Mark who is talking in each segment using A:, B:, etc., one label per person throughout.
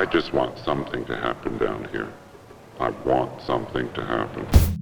A: I just want something to happen down here. I want something to happen.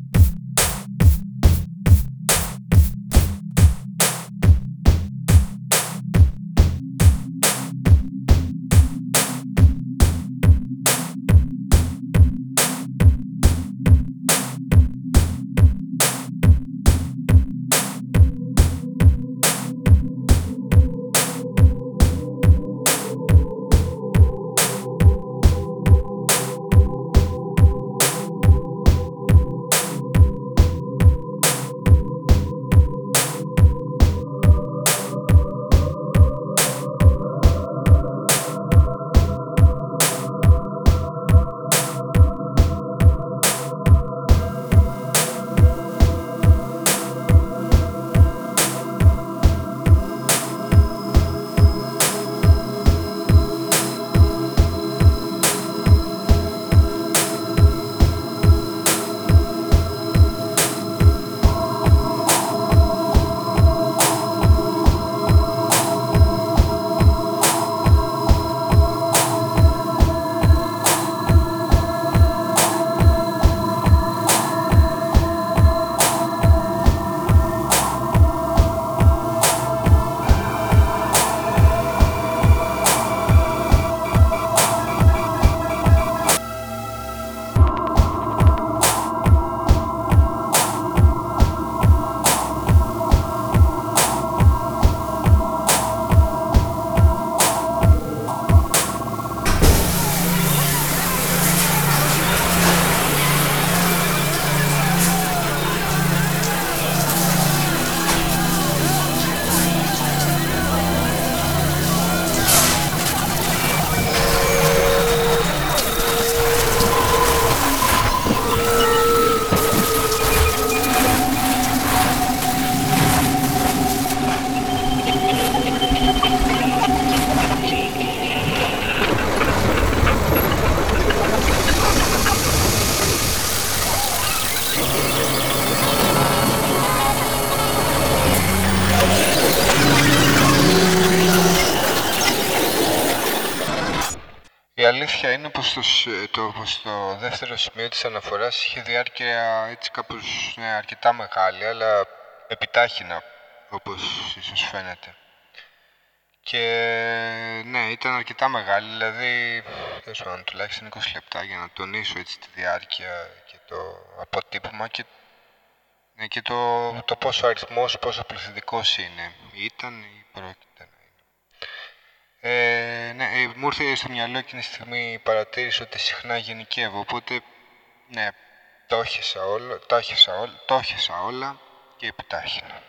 B: Αλήθεια είναι πως το, σ- το, πως το δεύτερο σημείο της αναφοράς είχε διάρκεια έτσι κάπως ναι, αρκετά μεγάλη, αλλά επιτάχυνα, όπως ίσως φαίνεται. Και ναι, ήταν αρκετά μεγάλη, δηλαδή τέλος πάντων, τουλάχιστον 20 λεπτά για να τονίσω έτσι τη διάρκεια και το αποτύπωμα και, ναι, και το, το πόσο αριθμός, πόσο πληθυντικός είναι. Ήταν ή πρόκειται να είναι. Ε, ναι, ε, μου ήρθε στο μυαλό εκείνη τη στιγμή η παρατήρηση ότι συχνά γενικεύω, οπότε ναι, το έχασα όλα, το έχασα όλα, το έχασα όλα και επιτάχυνα.